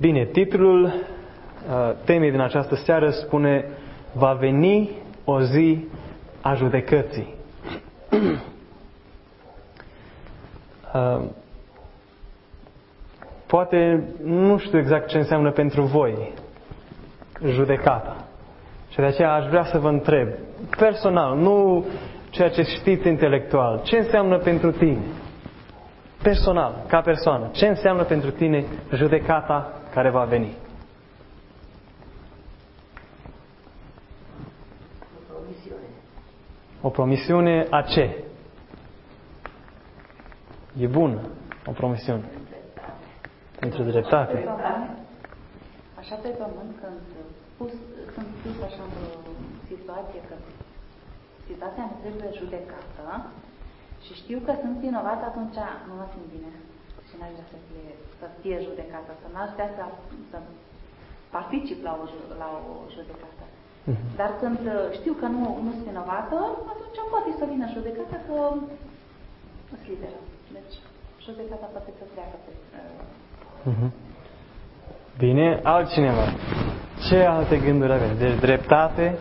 Bine, titlul uh, temei din această seară spune Va veni o zi a judecății. uh, poate nu știu exact ce înseamnă pentru voi judecata. Și de aceea aș vrea să vă întreb, personal, nu ceea ce știți intelectual, ce înseamnă pentru tine? Personal, ca persoană, ce înseamnă pentru tine judecata care va veni? O promisiune. O promisiune a ce? E bună o promisiune. Pentru dreptate. Pe pământ, Așa pe pământ, când pus, sunt pus așa într-o situație că situația mi trebuie judecată și știu că sunt vinovat, atunci nu mă simt bine și n-aș vrea să fie, să fie judecată, să n-aș vrea să, să particip la o, ju- la o judecată. Mhm. Dar când uh, știu că nu, nu sunt vinovată, atunci poate să vină judecata că sunt liberă. Deci judecata poate să treacă pe, uh, Mhm. Bine, altcineva. Ce alte gânduri avem? Deci dreptate,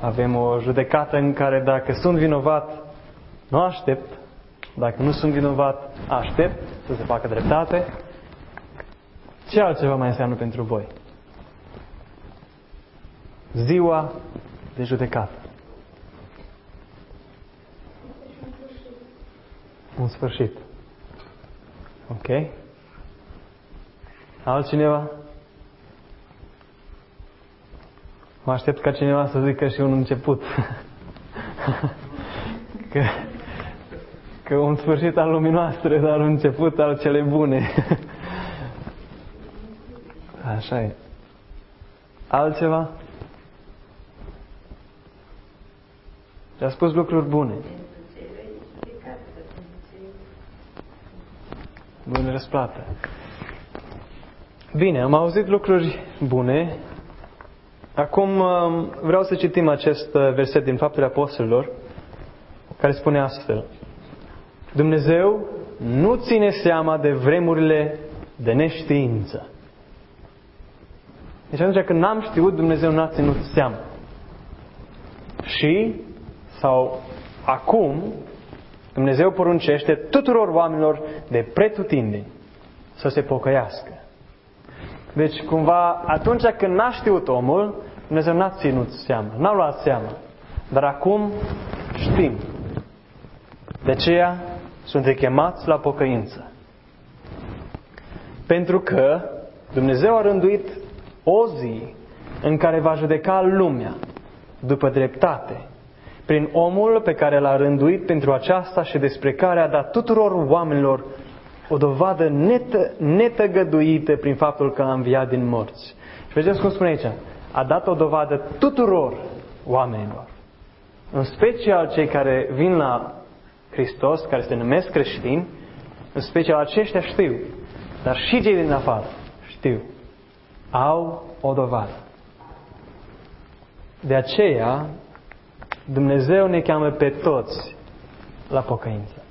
avem o judecată în care dacă sunt vinovat, nu aștept. Dacă nu sunt vinovat, aștept să se facă dreptate. Ce altceva mai înseamnă pentru voi? Ziua de judecată. Un sfârșit. Ok? Altcineva? Mă aștept ca cineva să zică și un început. că, că un sfârșit al lumii noastre, dar un început al cele bune. Așa e. Altceva? Și a spus lucruri bune. Bune răsplată. Bine, am auzit lucruri bune. Acum um, vreau să citim acest uh, verset din Faptele Apostolilor, care spune astfel. Dumnezeu nu ține seama de vremurile de neștiință. Deci atunci când n-am știut, Dumnezeu n-a ținut seama. Și, sau acum, Dumnezeu poruncește tuturor oamenilor de pretutindeni să se pocăiască. Deci, cumva, atunci când n-a știut omul, Dumnezeu n-a ținut seama, n-a luat seama. Dar acum știm. De aceea sunt chemați la pocăință. Pentru că Dumnezeu a rânduit o zi în care va judeca lumea după dreptate, prin omul pe care l-a rânduit pentru aceasta și despre care a dat tuturor oamenilor o dovadă netă, netăgăduită prin faptul că a înviat din morți. Și vedeți cum spune aici? A dat o dovadă tuturor oamenilor. În special cei care vin la Hristos, care se numesc creștini, în special aceștia știu, dar și cei din afară știu. Au o dovadă. De aceea, Dumnezeu ne cheamă pe toți la pocăință.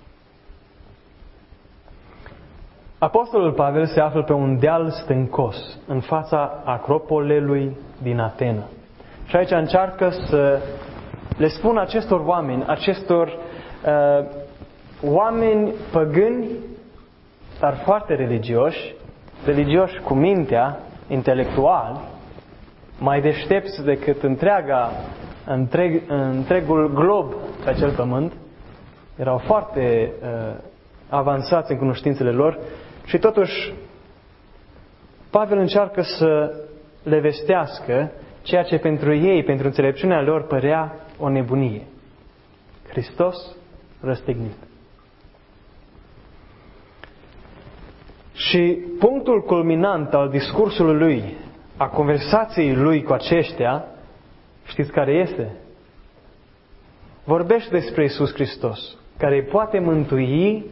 Apostolul Pavel se află pe un deal stâncos, în fața acropolelui din Atena. Și aici încearcă să le spună acestor oameni, acestor uh, oameni păgâni, dar foarte religioși, religioși cu mintea, intelectuali, mai deștepți decât întreaga, întreg, întregul glob pe acel pământ, erau foarte uh, avansați în cunoștințele lor și totuși Pavel încearcă să le vestească ceea ce pentru ei, pentru înțelepciunea lor, părea o nebunie. Hristos răstignit. Și punctul culminant al discursului lui, a conversației lui cu aceștia, știți care este? Vorbește despre Isus Hristos, care îi poate mântui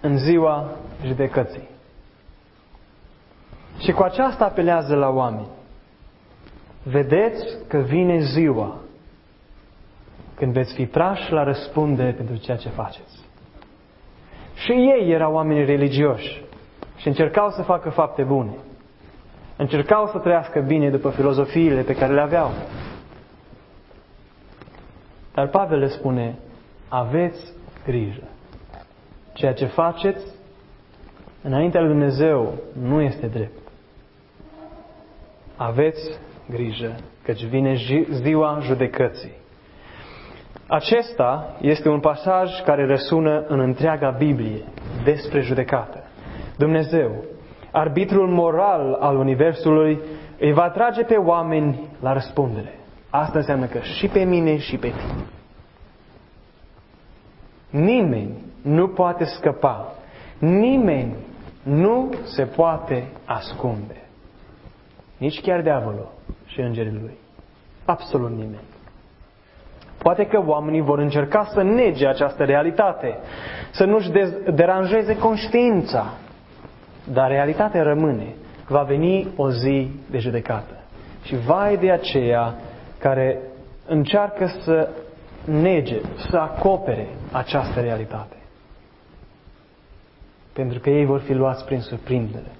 în ziua judecății. Și cu aceasta apelează la oameni. Vedeți că vine ziua când veți fi trași la răspundere pentru ceea ce faceți. Și ei erau oameni religioși. și încercau să facă fapte bune. Încercau să trăiască bine după filozofiile pe care le aveau. Dar Pavel le spune, aveți grijă. Ceea ce faceți înaintea lui Dumnezeu nu este drept. Aveți grijă, căci vine ziua judecății. Acesta este un pasaj care răsună în întreaga Biblie despre judecată. Dumnezeu, arbitrul moral al Universului, îi va trage pe oameni la răspundere. Asta înseamnă că și pe mine și pe tine. Nimeni nu poate scăpa. Nimeni nu se poate ascunde. Nici chiar diavolul și îngerii lui. Absolut nimeni. Poate că oamenii vor încerca să nege această realitate, să nu-și deranjeze conștiința, dar realitatea rămâne. Va veni o zi de judecată. Și vai de aceea care încearcă să nege, să acopere această realitate. Pentru că ei vor fi luați prin surprindere.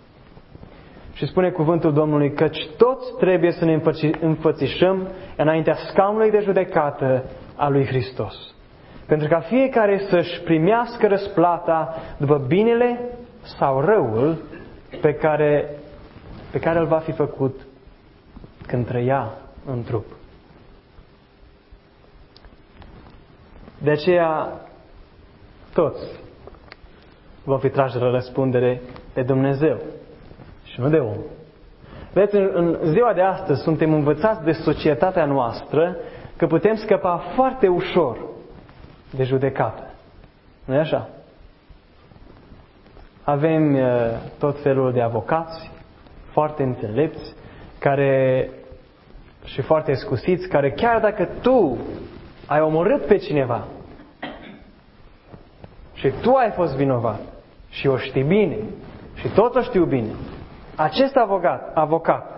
Și spune cuvântul Domnului căci toți trebuie să ne înfățișăm înaintea scaunului de judecată a lui Hristos. Pentru ca fiecare să-și primească răsplata după binele sau răul pe care, pe care îl va fi făcut când trăia în trup. De aceea, toți vom fi trași la răspundere de Dumnezeu și nu de om. Vedeți, în, în ziua de astăzi suntem învățați de societatea noastră că putem scăpa foarte ușor de judecată. nu e așa? Avem uh, tot felul de avocați foarte înțelepți care și foarte escusiți, care chiar dacă tu ai omorât pe cineva și tu ai fost vinovat și o știi bine și tot o știu bine, acest avocat, avocat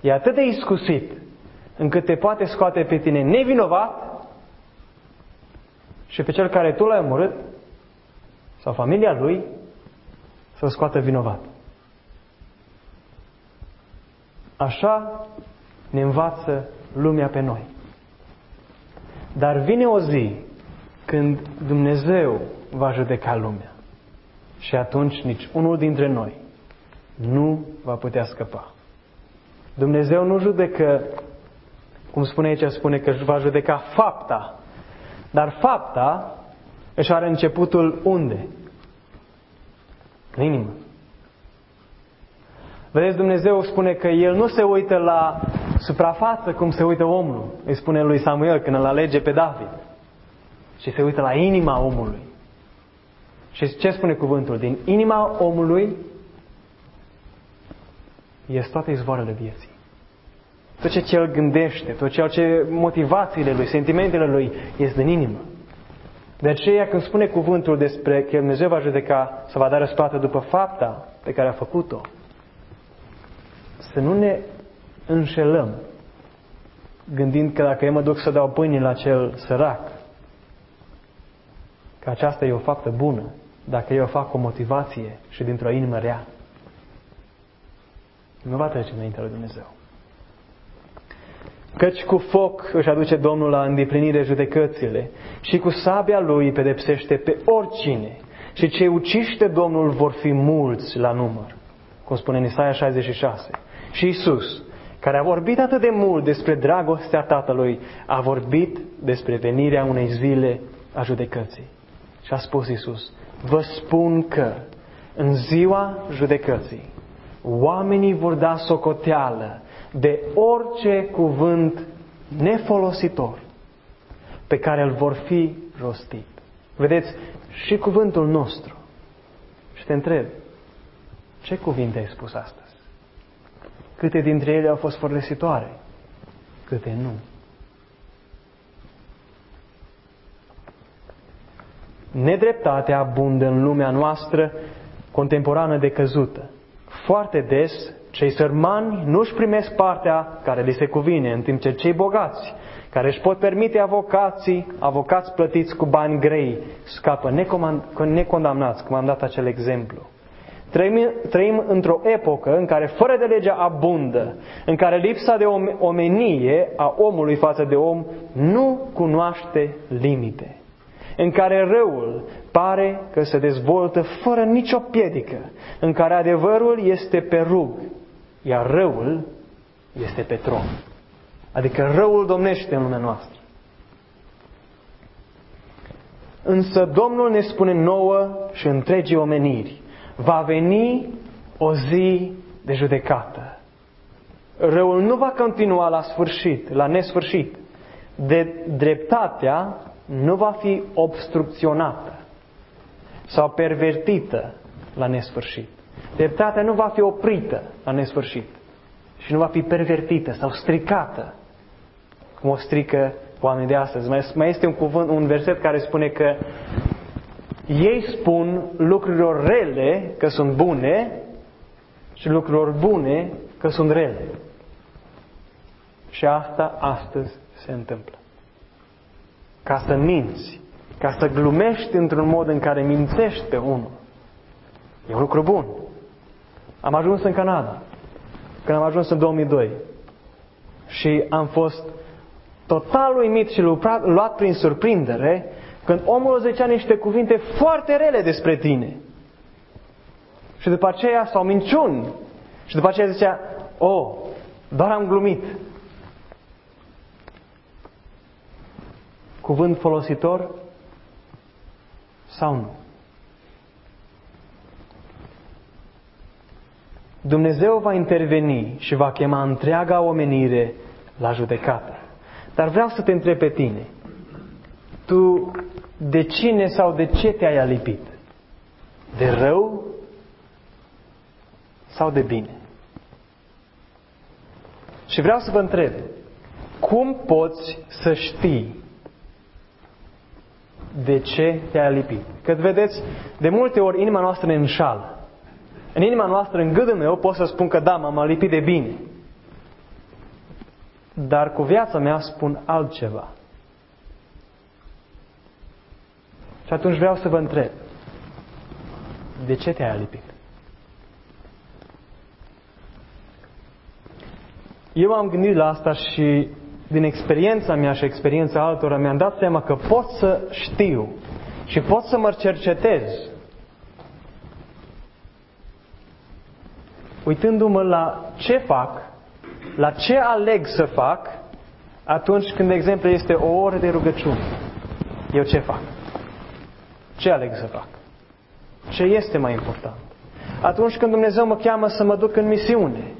e atât de iscusit încât te poate scoate pe tine nevinovat și pe cel care tu l-ai omorât sau familia lui să-l scoată vinovat. Așa ne învață lumea pe noi. Dar vine o zi când Dumnezeu va judeca lumea. Și atunci nici unul dintre noi nu va putea scăpa. Dumnezeu nu judecă, cum spune aici, spune că va judeca fapta. Dar fapta își are începutul unde? În inimă. Vedeți, Dumnezeu spune că El nu se uită la suprafață cum se uită omul. Îi spune lui Samuel când îl alege pe David. Și se uită la inima omului. Și ce spune cuvântul? Din inima omului ies toate izvoarele vieții. Tot ce el gândește, tot ceea ce motivațiile lui, sentimentele lui, ies din inimă. De aceea când spune cuvântul despre că Dumnezeu va judeca, să va da răsplată după fapta pe care a făcut-o, să nu ne înșelăm gândind că dacă eu mă duc să dau pâine la cel sărac, că aceasta e o faptă bună, dacă eu o fac cu motivație și dintr-o inimă rea, nu va trece înaintea lui Dumnezeu. Căci cu foc își aduce Domnul la îndeplinire judecățile și cu sabia lui pedepsește pe oricine și cei uciște Domnul vor fi mulți la număr, cum spune în Isaia 66. Și Isus, care a vorbit atât de mult despre dragostea Tatălui, a vorbit despre venirea unei zile a judecății. Și a spus Isus, vă spun că în ziua judecății oamenii vor da socoteală de orice cuvânt nefolositor pe care îl vor fi rostit. Vedeți, și cuvântul nostru. Și te întreb, ce cuvinte ai spus astăzi? Câte dintre ele au fost folositoare? Câte nu? Nedreptatea abundă în lumea noastră contemporană de căzută. Foarte des, cei sărmani nu își primesc partea care li se cuvine, în timp ce cei bogați, care își pot permite avocații, avocați plătiți cu bani grei, scapă necondamnați, cum am dat acel exemplu. Trăim, trăim într-o epocă în care fără de legea abundă, în care lipsa de omenie a omului față de om nu cunoaște limite, în care răul pare că se dezvoltă fără nicio piedică, în care adevărul este pe rug, iar răul este pe tron. Adică răul domnește în lumea noastră. Însă Domnul ne spune nouă și întregii omeniri, va veni o zi de judecată. Răul nu va continua la sfârșit, la nesfârșit. De dreptatea nu va fi obstrucționată sau pervertită la nesfârșit. Dreptatea nu va fi oprită la nesfârșit și nu va fi pervertită sau stricată cum o strică oamenii de astăzi. Mai este un cuvânt, un verset care spune că ei spun lucrurilor rele că sunt bune și lucrurilor bune că sunt rele. Și asta astăzi se întâmplă. Ca să minți, ca să glumești într-un mod în care mințești pe unul, e un lucru bun. Am ajuns în Canada, când am ajuns în 2002 și am fost total uimit și luat prin surprindere când omul zicea niște cuvinte foarte rele despre tine. Și după aceea, sau minciuni. Și după aceea zicea, oh, doar am glumit. Cuvânt folositor sau nu? Dumnezeu va interveni și va chema întreaga omenire la judecată. Dar vreau să te întreb pe tine. Tu de cine sau de ce te-ai alipit? De rău sau de bine? Și vreau să vă întreb, cum poți să știi de ce te-ai alipit? Că vedeți, de multe ori inima noastră ne înșală. În inima noastră, în gândul meu, pot să spun că da, m-am alipit de bine. Dar cu viața mea spun altceva. Și atunci vreau să vă întreb, de ce te-ai alipit? Eu am gândit la asta și din experiența mea și experiența altora mi-am dat seama că pot să știu și pot să mă cercetez uitându-mă la ce fac, la ce aleg să fac atunci când, de exemplu, este o oră de rugăciune. Eu ce fac? Ce aleg să fac? Ce este mai important? Atunci când Dumnezeu mă cheamă să mă duc în misiune,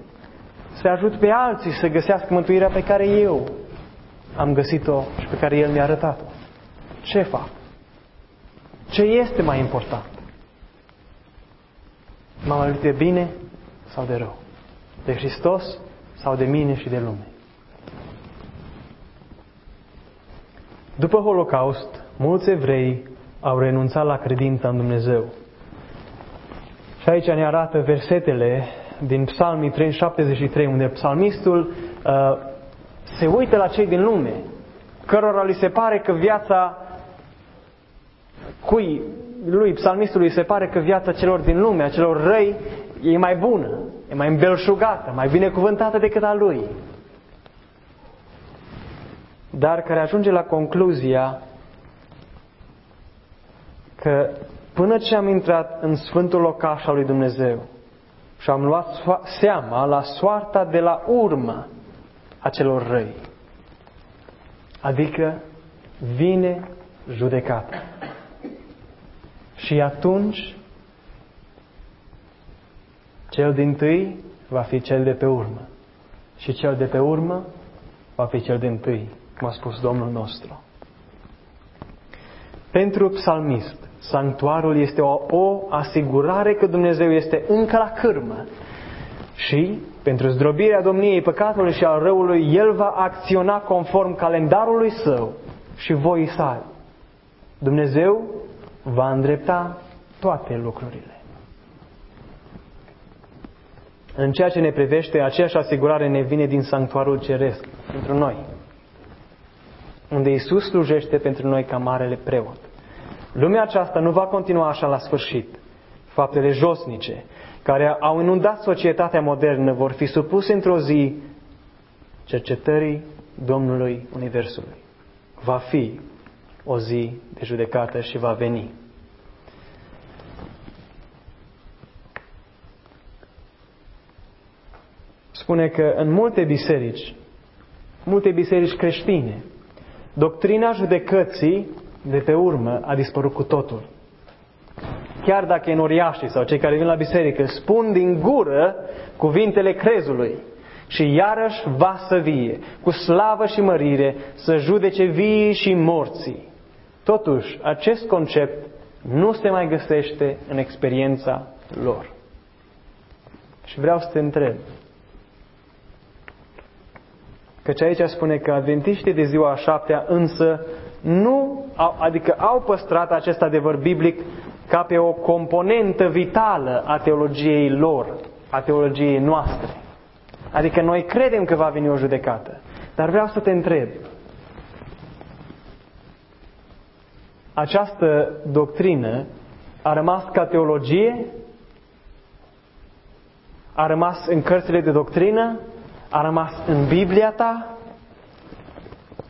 să ajut pe alții să găsească mântuirea pe care eu am găsit-o și pe care El mi-a arătat-o. Ce fac? Ce este mai important? M-am auzit de bine sau de rău? De Hristos sau de mine și de lume? După Holocaust, mulți evrei au renunțat la credința în Dumnezeu. Și aici ne arată versetele din Psalmii 373, unde psalmistul uh, se uită la cei din lume, cărora li se pare că viața cui lui, psalmistului, se pare că viața celor din lume, a celor răi, e mai bună, e mai îmbelșugată, mai binecuvântată decât a lui. Dar care ajunge la concluzia că până ce am intrat în Sfântul Locaș al lui Dumnezeu și am luat seama la soarta de la urmă a celor răi, adică vine judecata. Și atunci cel din tâi va fi cel de pe urmă. Și cel de pe urmă va fi cel din tâi, cum a spus Domnul nostru. Pentru psalmist, sanctuarul este o, o asigurare că Dumnezeu este încă la cârmă. Și, pentru zdrobirea domniei păcatului și al răului, El va acționa conform calendarului Său și voii sale. Dumnezeu va îndrepta toate lucrurile. În ceea ce ne privește, aceeași asigurare ne vine din sanctuarul ceresc pentru noi, unde Isus slujește pentru noi ca marele preot. Lumea aceasta nu va continua așa la sfârșit. faptele josnice, care au inundat societatea modernă, vor fi supuse într-o zi cercetării Domnului Universului. Va fi o zi de judecată și va veni. Spune că în multe biserici, multe biserici creștine, doctrina judecății de pe urmă a dispărut cu totul. Chiar dacă enoriașii sau cei care vin la biserică spun din gură cuvintele crezului și iarăși va să vie, cu slavă și mărire, să judece vii și morții. Totuși, acest concept nu se mai găsește în experiența lor. Și vreau să te întreb, Căci aici spune că adventiștii de ziua a șaptea însă nu, au, adică au păstrat acest adevăr biblic ca pe o componentă vitală a teologiei lor, a teologiei noastre. Adică noi credem că va veni o judecată. Dar vreau să te întreb, această doctrină a rămas ca teologie? A rămas în cărțile de doctrină? A rămas în Biblia ta?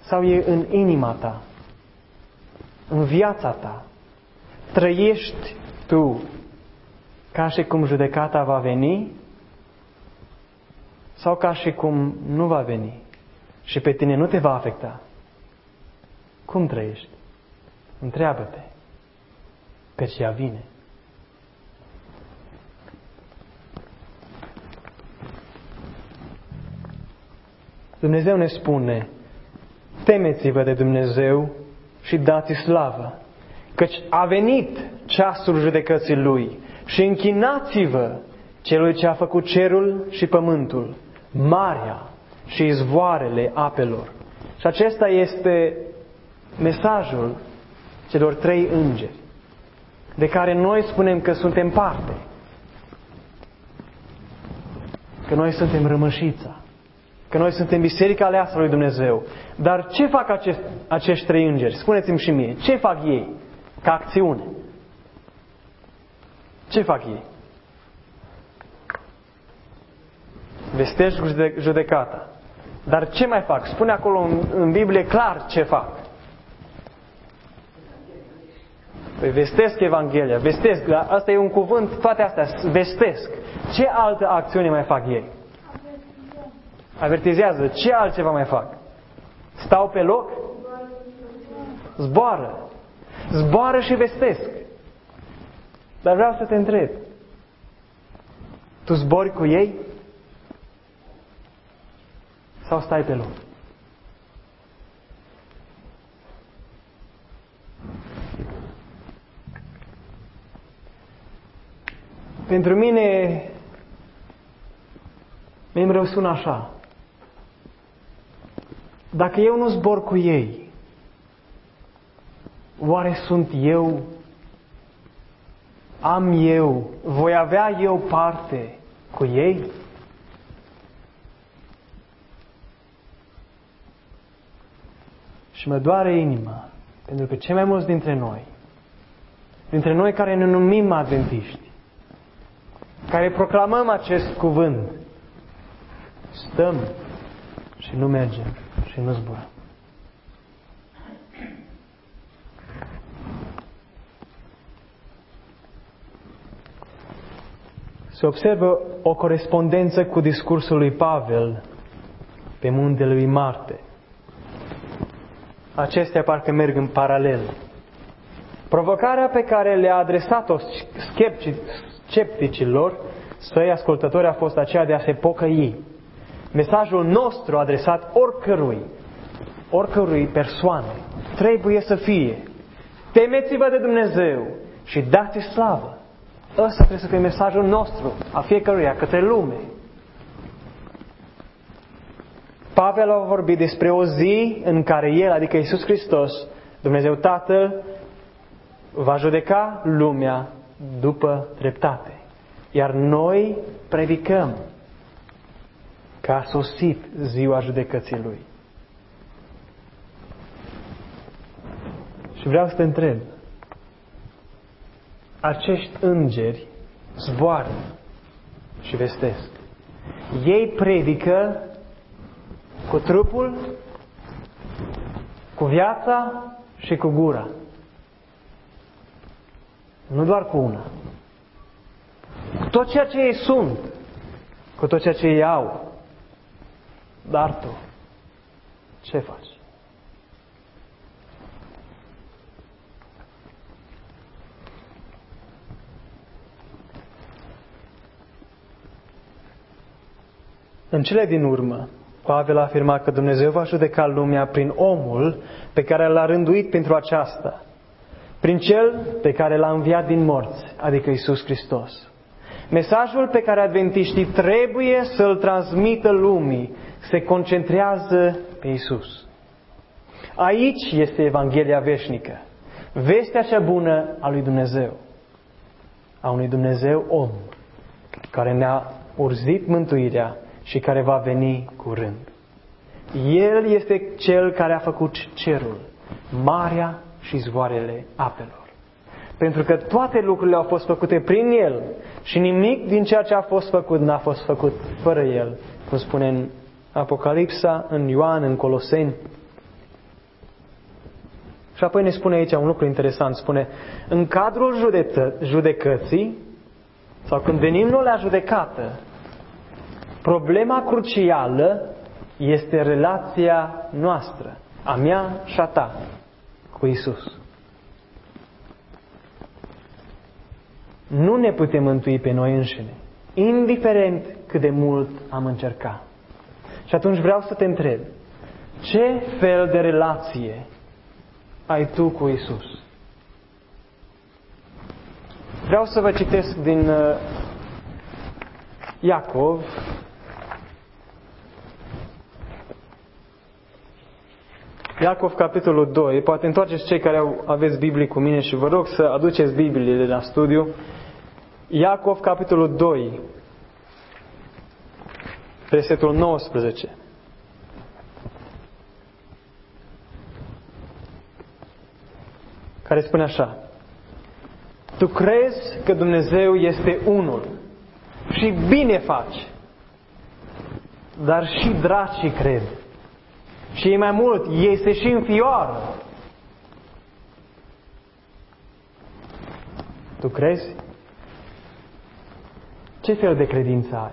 Sau e în inima ta? În viața ta? Trăiești tu ca și cum judecata va veni? Sau ca și cum nu va veni și pe tine nu te va afecta? Cum trăiești? Întreabă-te, căci ea vine. Dumnezeu ne spune, temeți-vă de Dumnezeu și dați slavă, căci a venit ceasul judecății Lui și închinați-vă celui ce a făcut cerul și pământul, marea și izvoarele apelor. Și acesta este mesajul celor trei îngeri, de care noi spunem că suntem parte, că noi suntem rămășița că noi suntem biserica aleasă lui Dumnezeu. Dar ce fac acest, acești trei îngeri? Spuneți-mi și mie, ce fac ei ca acțiune? Ce fac ei? Vestești judecata. Dar ce mai fac? Spune acolo în, în Biblie clar ce fac. Păi vestesc Evanghelia, vestesc, asta e un cuvânt, toate astea, vestesc. Ce altă acțiune mai fac ei? Avertizează. Ce altceva mai fac? Stau pe loc? Zboară. Zboară și vestesc. Dar vreau să te întreb. Tu zbori cu ei? Sau stai pe loc? Pentru mine, mi-mi sună așa. Dacă eu nu zbor cu ei, oare sunt eu? Am eu? Voi avea eu parte cu ei? Și mă doare inima, pentru că cei mai mulți dintre noi, dintre noi care ne numim adventiști, care proclamăm acest cuvânt, stăm și nu mergem și nu zbură. Se observă o corespondență cu discursul lui Pavel pe muntele lui Marte. Acestea parcă merg în paralel. Provocarea pe care le-a adresat-o scepticilor săi ascultători a fost aceea de a se pocăi mesajul nostru adresat oricărui, oricărui persoane, trebuie să fie temeți-vă de Dumnezeu și dați slavă. Ăsta trebuie să fie mesajul nostru, a fiecăruia, către lume. Pavel a vorbit despre o zi în care El, adică Iisus Hristos, Dumnezeu Tatăl, va judeca lumea după dreptate. Iar noi predicăm că a sosit ziua judecății Lui. Și vreau să te întreb, acești îngeri zboară și vestesc. Ei predică cu trupul, cu viața și cu gura. Nu doar cu una. Cu tot ceea ce ei sunt, cu tot ceea ce ei au. Dar tu, ce faci? În cele din urmă, Pavel a afirmat că Dumnezeu va judeca lumea prin omul pe care l-a rânduit pentru aceasta, prin cel pe care l-a înviat din morți, adică Isus Hristos. Mesajul pe care adventiștii trebuie să-l transmită lumii se concentrează pe Isus. Aici este Evanghelia veșnică, vestea cea bună a lui Dumnezeu, a unui Dumnezeu om, care ne-a urzit mântuirea și care va veni curând. El este cel care a făcut cerul, marea și zvoarele apelor. Pentru că toate lucrurile au fost făcute prin El și nimic din ceea ce a fost făcut n-a fost făcut fără El, cum spune în Apocalipsa, în Ioan, în Coloseni. Și apoi ne spune aici un lucru interesant. Spune, în cadrul judecă- judecății, sau când venim noi la judecată, Problema crucială este relația noastră, a mea și a ta, cu Isus. Nu ne putem mântui pe noi înșine, indiferent cât de mult am încercat. Și atunci vreau să te întreb, ce fel de relație ai tu cu Isus? Vreau să vă citesc din uh, Iacov, Iacov, capitolul 2. Poate întoarceți cei care au, aveți Biblie cu mine și vă rog să aduceți Bibliile la studiu. Iacov, capitolul 2, versetul 19. Care spune așa. Tu crezi că Dumnezeu este unul și bine faci, dar și dracii cred și e mai mult, ei se și înfioară. Tu crezi? Ce fel de credință ai?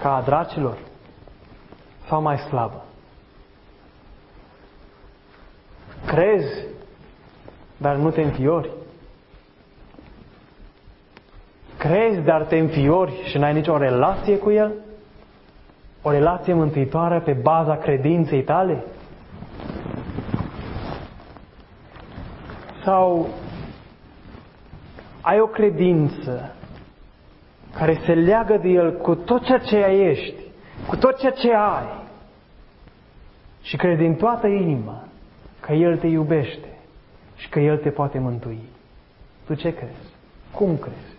Ca a dracilor? Sau mai slabă? Crezi, dar nu te înfiori? Crezi, dar te înfiori și n-ai nicio relație cu El? o relație mântuitoare pe baza credinței tale? Sau ai o credință care se leagă de El cu tot ceea ce ești, cu tot ceea ce ai și crezi din toată inima că El te iubește și că El te poate mântui. Tu ce crezi? Cum crezi?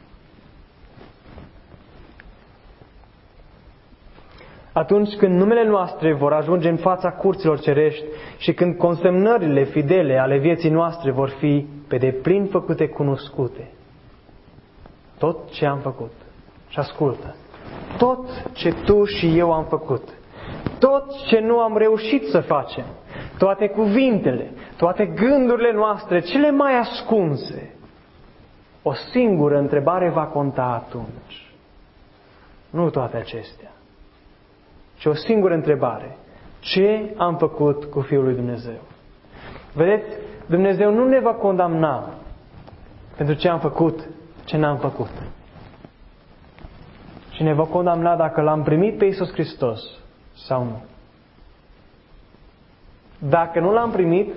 atunci când numele noastre vor ajunge în fața curților cerești și când consemnările fidele ale vieții noastre vor fi pe deplin făcute cunoscute. Tot ce am făcut. Și ascultă. Tot ce tu și eu am făcut. Tot ce nu am reușit să facem. Toate cuvintele, toate gândurile noastre, cele mai ascunse. O singură întrebare va conta atunci. Nu toate acestea ci o singură întrebare. Ce am făcut cu Fiul lui Dumnezeu? Vedeți, Dumnezeu nu ne va condamna pentru ce am făcut, ce n-am făcut. Și ne va condamna dacă l-am primit pe Iisus Hristos sau nu. Dacă nu l-am primit,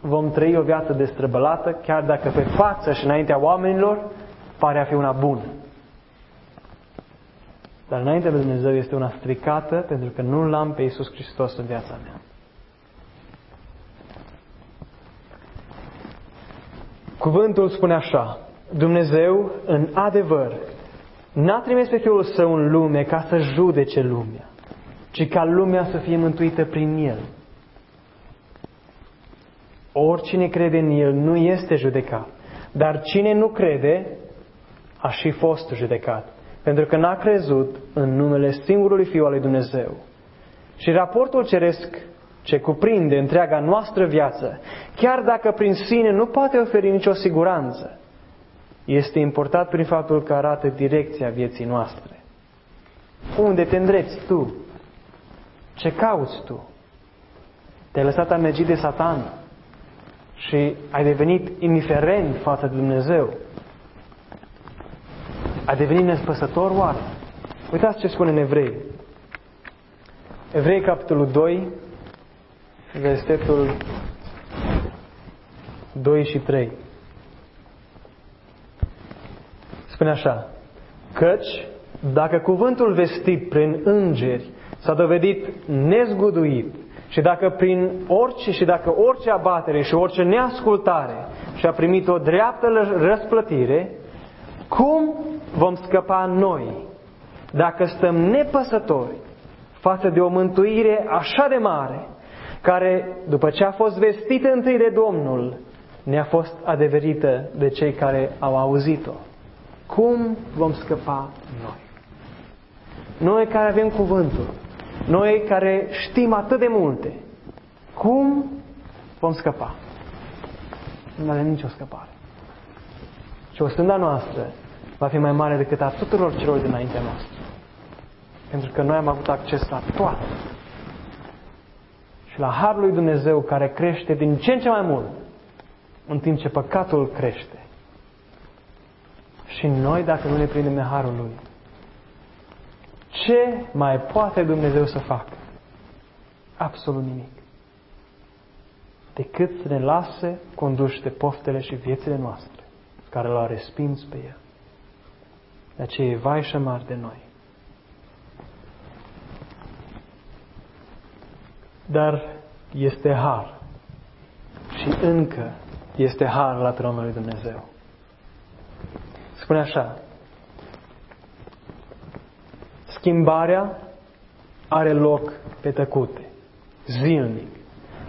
vom trăi o viață destrăbălată, chiar dacă pe față și înaintea oamenilor pare a fi una bună. Dar înaintea lui Dumnezeu este una stricată pentru că nu l-am pe Iisus Hristos în viața mea. Cuvântul spune așa, Dumnezeu, în adevăr, n-a trimis pe Fiul Său în lume ca să judece lumea, ci ca lumea să fie mântuită prin El. Oricine crede în El nu este judecat, dar cine nu crede a și fost judecat, pentru că n-a crezut în numele singurului Fiu al lui Dumnezeu. Și raportul ceresc ce cuprinde întreaga noastră viață, chiar dacă prin sine nu poate oferi nicio siguranță, este importat prin faptul că arată direcția vieții noastre. Unde te îndreți tu? Ce cauți tu? Te-ai lăsat amăgit de satan și ai devenit indiferent față de Dumnezeu. Ai devenit nespăsător oare? Uitați ce spune în Evrei. Evrei, capitolul 2, versetul 2 și 3. Spune așa, căci dacă cuvântul vestit prin îngeri s-a dovedit nezguduit și dacă prin orice și dacă orice abatere și orice neascultare și-a primit o dreaptă răsplătire, cum vom scăpa noi dacă stăm nepăsători față de o mântuire așa de mare, care, după ce a fost vestită întâi de Domnul, ne-a fost adeverită de cei care au auzit-o. Cum vom scăpa noi? Noi care avem cuvântul, noi care știm atât de multe, cum vom scăpa? Nu avem nicio scăpare. Și o stânda noastră va fi mai mare decât a tuturor celor dinaintea noastră. Pentru că noi am avut acces la toate. Și la Harul lui Dumnezeu care crește din ce în ce mai mult, în timp ce păcatul crește. Și noi, dacă nu ne prindem de Harul Lui, ce mai poate Dumnezeu să facă? Absolut nimic. Decât să ne lase conduși de poftele și viețile noastre, care l-au respins pe El. De aceea e vai și mari de noi. Dar este har. Și încă este har la tronul lui Dumnezeu. Spune așa, schimbarea are loc pe tăcute, zilnic.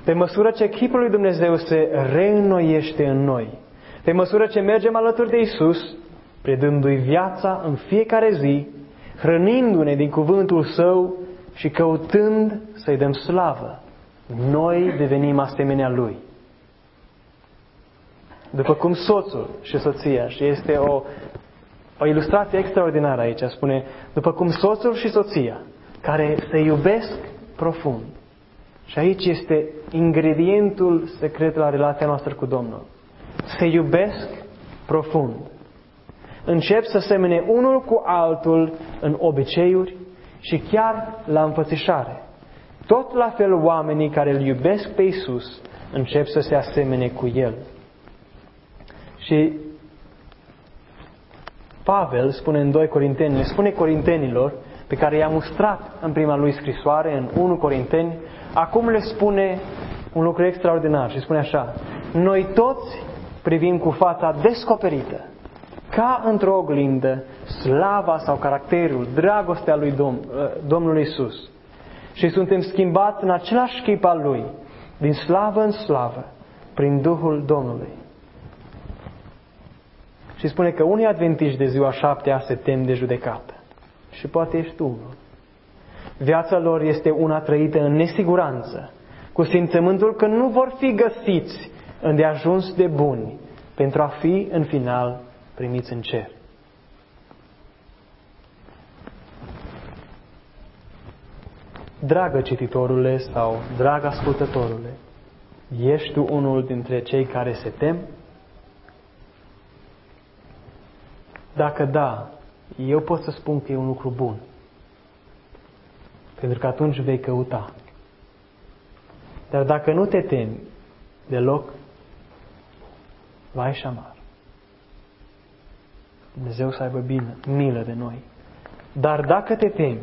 Pe măsură ce chipul lui Dumnezeu se reînnoiește în noi, pe măsură ce mergem alături de Isus, predându-i viața în fiecare zi, hrănindu-ne din cuvântul Său și căutând să-i dăm slavă, noi devenim asemenea Lui. După cum soțul și soția, și este o, o ilustrație extraordinară aici, spune, după cum soțul și soția, care se iubesc profund. Și aici este ingredientul secret la relația noastră cu Domnul. Se iubesc profund. Încep să semene unul cu altul în obiceiuri și chiar la înfățișare. Tot la fel oamenii care îl iubesc pe Isus încep să se asemene cu El. Și Pavel spune în 2 Corinteni, le spune corintenilor, pe care i-a mustrat în prima lui scrisoare, în 1 Corinteni, acum le spune un lucru extraordinar și spune așa, noi toți privim cu fața descoperită, ca într-o oglindă, slava sau caracterul, dragostea lui Dom- Domnului Isus. Și suntem schimbați în același chip al Lui, din slavă în slavă, prin Duhul Domnului. Și spune că unii adventiști de ziua șaptea se tem de judecată. Și poate ești tu unul. Viața lor este una trăită în nesiguranță, cu simțământul că nu vor fi găsiți îndeajuns de buni pentru a fi în final primiți în cer. Dragă cititorule sau drag ascultătorule, ești tu unul dintre cei care se tem? Dacă da, eu pot să spun că e un lucru bun. Pentru că atunci vei căuta. Dar dacă nu te temi deloc, vai și șamar. Dumnezeu să aibă bine, milă de noi. Dar dacă te temi,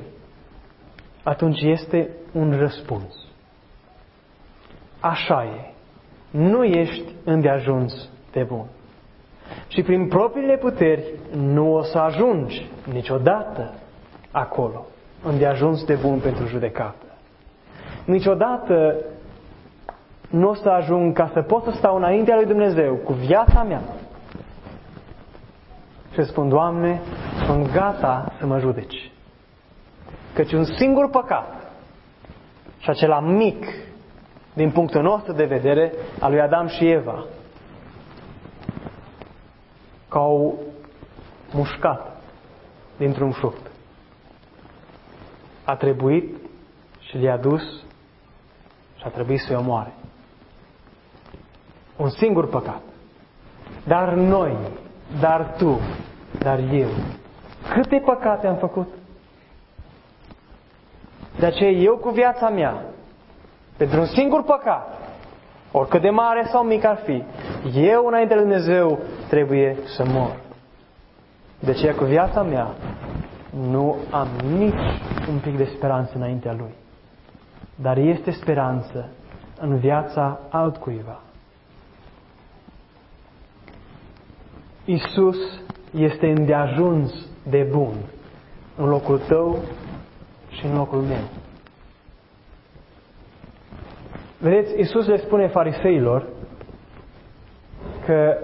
atunci este un răspuns. Așa e. Nu ești îndeajuns de bun. Și prin propriile puteri nu o să ajungi niciodată acolo, unde ajuns de bun pentru judecată. Niciodată nu o să ajung ca să pot să stau înaintea lui Dumnezeu cu viața mea și spun, Doamne, sunt gata să mă judeci. Căci un singur păcat, și acela mic, din punctul nostru de vedere, al lui Adam și Eva, că au mușcat dintr-un fruct. A trebuit și le-a dus și a trebuit să-i omoare. Un singur păcat. Dar noi, dar tu, dar eu, câte păcate am făcut? De aceea eu cu viața mea, pentru un singur păcat, oricât de mare sau mic ar fi, eu înainte de Dumnezeu trebuie să mor. De aceea cu viața mea nu am nici un pic de speranță înaintea Lui. Dar este speranță în viața altcuiva. Isus este îndeajuns de bun în locul tău și în locul meu. Vedeți, Isus le spune fariseilor că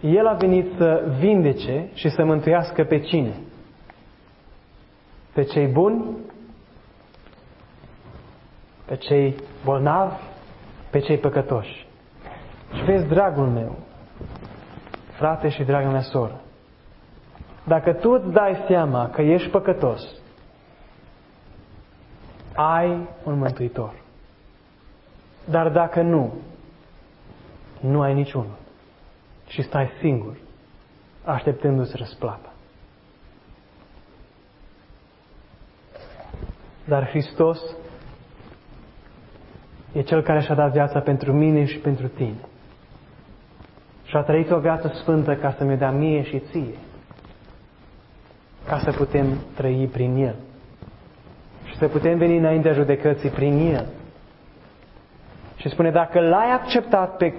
El a venit să vindece și să mântuiască pe cine? Pe cei buni? Pe cei bolnavi? Pe cei păcătoși? Și vezi, dragul meu, frate și draga mea soră, dacă tu îți dai seama că ești păcătos, ai un mântuitor. Dar dacă nu, nu ai niciunul. Și stai singur, așteptându-ți răsplata. Dar Hristos e Cel care și-a dat viața pentru mine și pentru tine. Și a trăit o viață sfântă ca să mi dea mie și ție. Ca să putem trăi prin El. Și să putem veni înaintea judecății prin El. Și spune, dacă l-ai acceptat pe,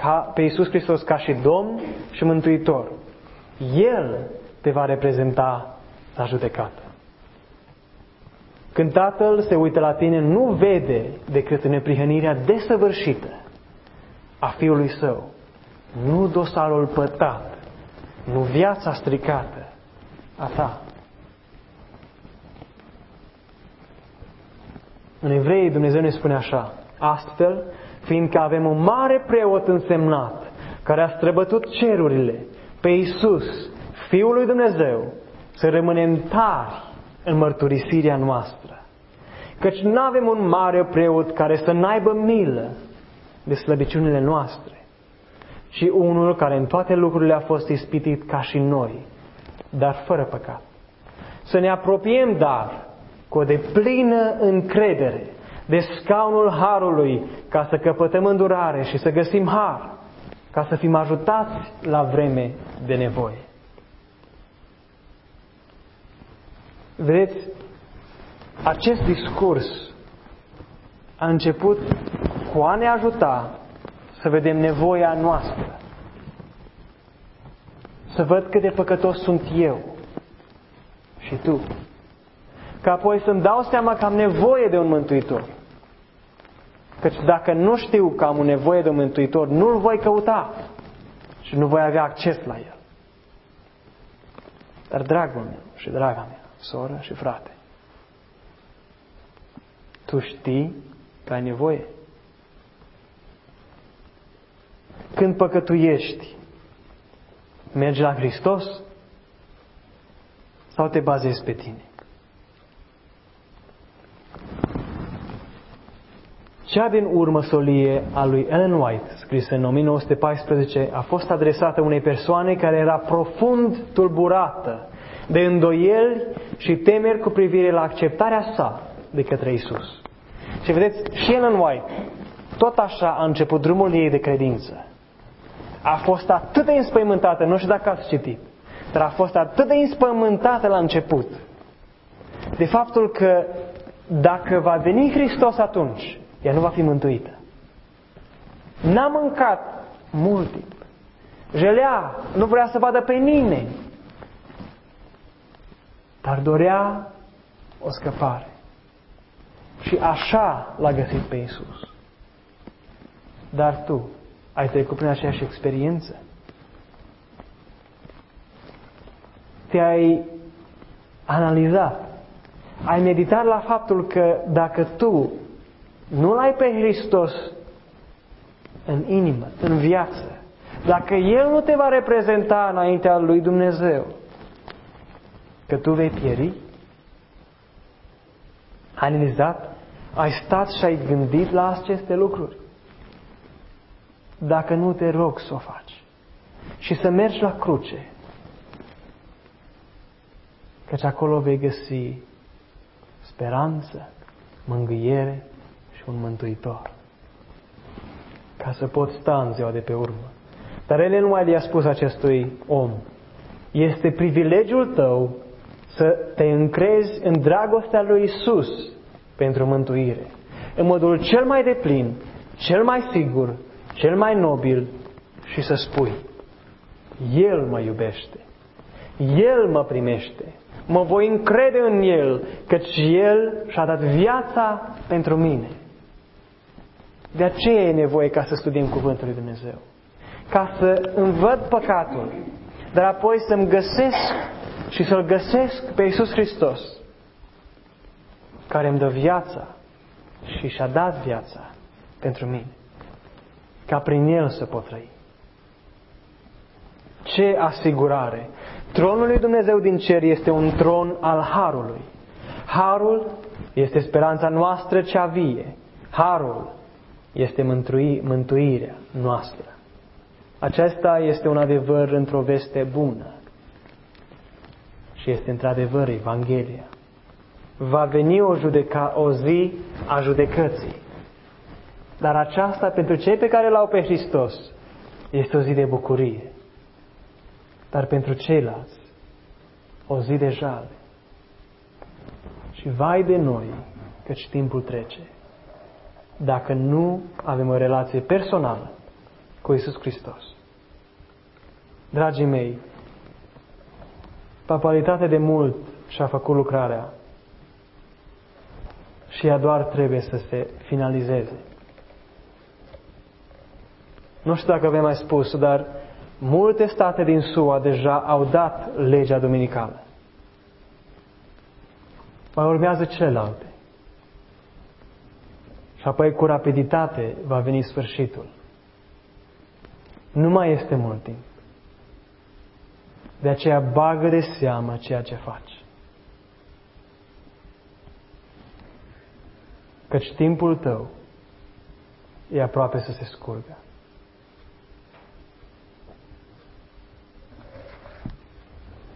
ca, pe Iisus Hristos ca și Domn și Mântuitor, El te va reprezenta la judecată. Când Tatăl se uită la tine, nu vede decât neprihănirea desăvârșită a Fiului Său, nu dosarul pătat, nu viața stricată a ta. În Evrei Dumnezeu ne spune așa, Astfel, fiindcă avem un mare preot însemnat, care a străbătut cerurile, pe Iisus, Fiul lui Dumnezeu, să rămânem tari în mărturisirea noastră. Căci nu avem un mare preot care să n-aibă milă de slăbiciunile noastre, ci unul care în toate lucrurile a fost ispitit ca și noi, dar fără păcat. Să ne apropiem, dar, cu o deplină încredere de scaunul Harului ca să căpătăm îndurare și să găsim Har, ca să fim ajutați la vreme de nevoie. Vedeți, acest discurs a început cu a ne ajuta să vedem nevoia noastră. Să văd cât de păcătos sunt eu și tu. Ca apoi să-mi dau seama că am nevoie de un mântuitor. Căci dacă nu știu că am o nevoie de un mântuitor, nu-l voi căuta și nu voi avea acces la el. Dar dragul meu și draga mea, soră și frate, tu știi că ai nevoie? Când păcătuiești, mergi la Hristos sau te bazezi pe tine? Cea din urmă solie a lui Ellen White, scrisă în 1914, a fost adresată unei persoane care era profund tulburată de îndoieli și temeri cu privire la acceptarea sa de către Isus. Și vedeți, și Ellen White, tot așa a început drumul ei de credință. A fost atât de înspăimântată, nu știu dacă ați citit, dar a fost atât de înspăimântată la început de faptul că dacă va veni Hristos atunci, ea nu va fi mântuită. N-a mâncat mult timp. Jelea, nu vrea să vadă pe nimeni. Dar dorea o scăpare. Și așa l-a găsit pe Isus. Dar tu ai trecut prin aceeași experiență? te-ai analizat, ai meditat la faptul că dacă tu nu-L ai pe Hristos în inimă, în viață, dacă El nu te va reprezenta înaintea lui Dumnezeu, că tu vei pieri? Ai analizat? Ai stat și ai gândit la aceste lucruri? Dacă nu, te rog să o faci. Și să mergi la cruce. Căci acolo vei găsi speranță, mângâiere și un mântuitor. Ca să poți sta în ziua de pe urmă. Dar el nu mai i-a spus acestui om, este privilegiul tău să te încrezi în dragostea lui Isus pentru mântuire. În modul cel mai deplin, cel mai sigur, cel mai nobil și să spui, El mă iubește, El mă primește, mă voi încrede în El, căci El și-a dat viața pentru mine. De aceea e nevoie ca să studiem Cuvântul lui Dumnezeu. Ca să învăț păcatul, dar apoi să-mi găsesc și să-L găsesc pe Iisus Hristos, care îmi dă viața și și-a dat viața pentru mine, ca prin El să pot trăi. Ce asigurare! Tronul lui Dumnezeu din cer este un tron al Harului. Harul este speranța noastră cea vie. Harul este mântui, mântuirea noastră. Acesta este un adevăr într-o veste bună. Și este într-adevăr Evanghelia. Va veni o, judeca, o zi a judecății. Dar aceasta, pentru cei pe care l-au pe Hristos, este o zi de bucurie. Dar pentru ceilalți, o zi de jale. Și vai de noi, căci timpul trece. Dacă nu avem o relație personală cu Isus Hristos. Dragii mei, Papalitatea de mult și-a făcut lucrarea și ea doar trebuie să se finalizeze. Nu știu dacă v-am mai spus, dar multe state din SUA deja au dat legea dominicală. Mai urmează celelalte. Și apoi cu rapiditate va veni sfârșitul. Nu mai este mult timp. De aceea bagă de seamă ceea ce faci. Căci timpul tău e aproape să se scurgă.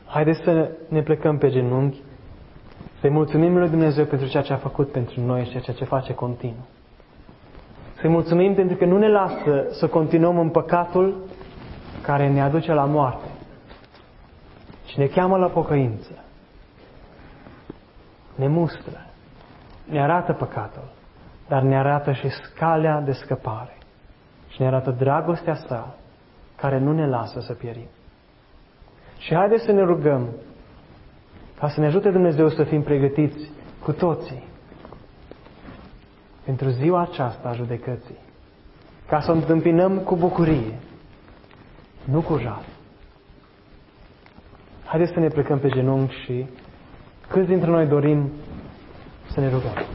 Haideți să ne plecăm pe genunchi, să-i mulțumim lui Dumnezeu pentru ceea ce a făcut pentru noi și ceea ce face continuu. Să-i mulțumim pentru că nu ne lasă să continuăm în păcatul care ne aduce la moarte și ne cheamă la pocăință. Ne mustră, ne arată păcatul, dar ne arată și scalea de scăpare și ne arată dragostea sa care nu ne lasă să pierim. Și haideți să ne rugăm ca să ne ajute Dumnezeu să fim pregătiți cu toții pentru ziua aceasta a judecății, ca să o întâmpinăm cu bucurie, nu cu jal. Haideți să ne plecăm pe genunchi și câți dintre noi dorim să ne rugăm.